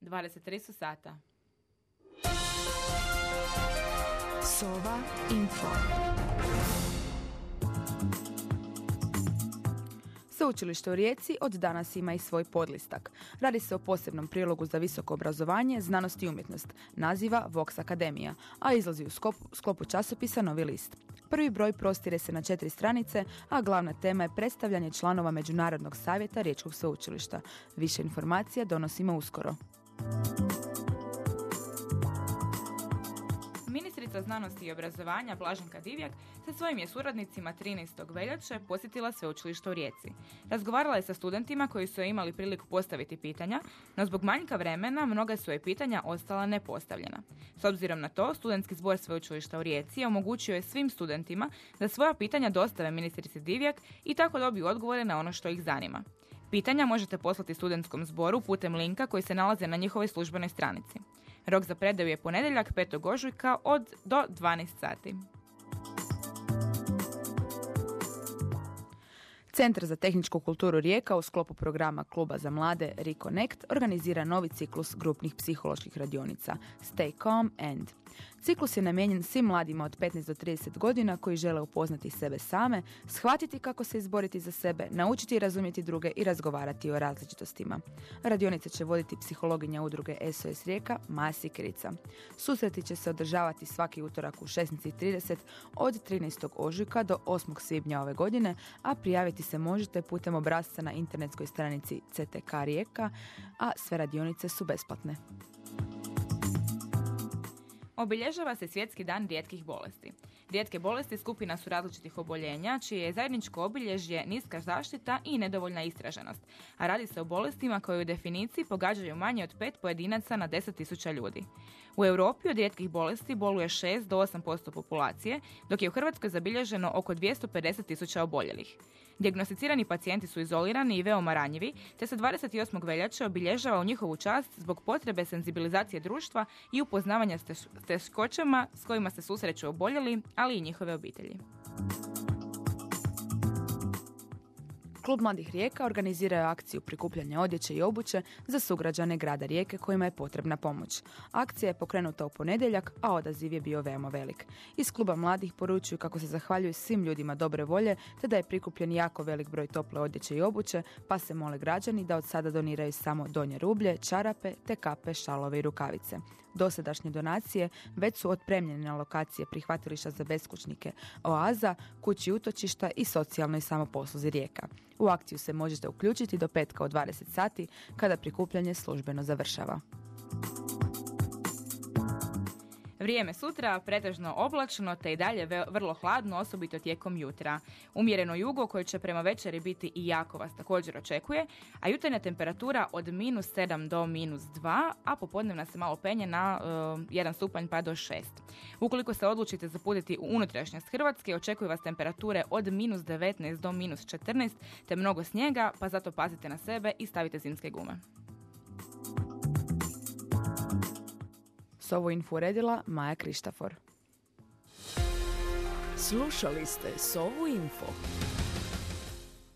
23 su sata. Sova Info. Sveučilište u Rijeci od danas ima i svoj podlistak. Radi se o posebnom prilogu za visoko obrazovanje, znanost i umjetnost, naziva Vox Akademija, a izlazi u sklopu, sklopu časopisa Novi list. Prvi broj prostire se na četiri stranice, a glavna tema je predstavljanje članova Međunarodnog savjeta Riječkog sveučilišta. Više informacija donosimo uskoro. Ministrica znanosti i obrazovanja Blaženka Divjak sa svojim je suradnicima 13. veljače posjetila sveučilište u Rijeci. Razgovarala je sa studentima koji su imali priliku postaviti pitanja, no zbog manjka vremena mnoga su je pitanja ostala nepostavljena. S obzirom na to, studentski zbor sveučilišta u Rijeci omogućio je svim studentima da svoja pitanja dostave ministrici Divjak i tako dobiju odgovore na ono što ih zanima. Pitanja možete poslati studentskom zboru putem linka koji se nalaze na njihovoj službenoj stranici. Rok za predaju je ponedjeljak 5. ožujka od do 12 sati. Centar za tehničku kulturu Rijeka u sklopu programa Kluba za mlade Reconnect organizira novi ciklus grupnih psiholoških radionica Stay Calm and Ciklus je namijenjen svim mladima od 15 do 30 godina koji žele upoznati sebe same, shvatiti kako se izboriti za sebe, naučiti i razumjeti druge i razgovarati o različitostima. Radionice će voditi psihologinja udruge SOS Rijeka Maja Sikirica. Susreti će se održavati svaki utorak u 16.30 od 13. ožujka do 8. svibnja ove godine, a prijaviti se možete putem obrazca na internetskoj stranici CTK Rijeka, a sve radionice su besplatne. Obilježava se svjetski dan rijetkih bolesti. Rijetke bolesti skupina su različitih oboljenja, čije je zajedničko obilježje niska zaštita i nedovoljna istraženost, a radi se o bolestima koje u definiciji pogađaju manje od pet pojedinaca na 10.000 ljudi. U Europi od rijetkih bolesti boluje 6 do 8% populacije, dok je u Hrvatskoj zabilježeno oko 250.000 oboljelih. Dijagnosticirani pacijenti su izolirani i veoma ranjivi, te se 28. veljače obilježava u njihovu čast zbog potrebe senzibilizacije društva i upoznavanja s teškoćama s kojima se susreću oboljeli, ali i njihove obitelji. Klub Mladih Rijeka organizirao akciju prikupljanja odjeće i obuće za sugrađane grada Rijeke kojima je potrebna pomoć. Akcija je pokrenuta u ponedjeljak, a odaziv je bio veoma velik. Iz Kluba Mladih poručuju kako se zahvaljuju svim ljudima dobre volje, te da je prikupljen jako velik broj tople odjeće i obuće, pa se mole građani da od sada doniraju samo donje rublje, čarape, te kape, šalove i rukavice. Dosadašnje donacije već su otpremljene na lokacije prihvatilišta za beskućnike Oaza, kući utočišta i socijalnoj samoposluzi Rijeka. U akciju se možete uključiti do petka od 20 sati kada prikupljanje službeno završava. Vrijeme sutra pretežno oblačno te i dalje vrlo hladno, osobito tijekom jutra. Umjereno jugo koje će prema večeri biti i jako vas također očekuje, a jutarnja temperatura od minus 7 do minus 2, a popodnevna se malo penje na uh, eh, 1 stupanj pa do 6. Ukoliko se odlučite zaputiti u unutrašnjost Hrvatske, očekuju vas temperature od minus 19 do minus 14, te mnogo snijega, pa zato pazite na sebe i stavite zimske gume. S ovu info uredila Maja Krištafor. Slušali ste Sovu info.